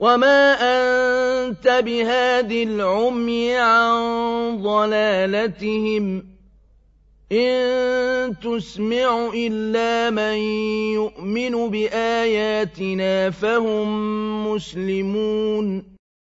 وما أنت بهاد العمي عن ضلالتهم إن تسمع إلا من يؤمن بآياتنا فهم مسلمون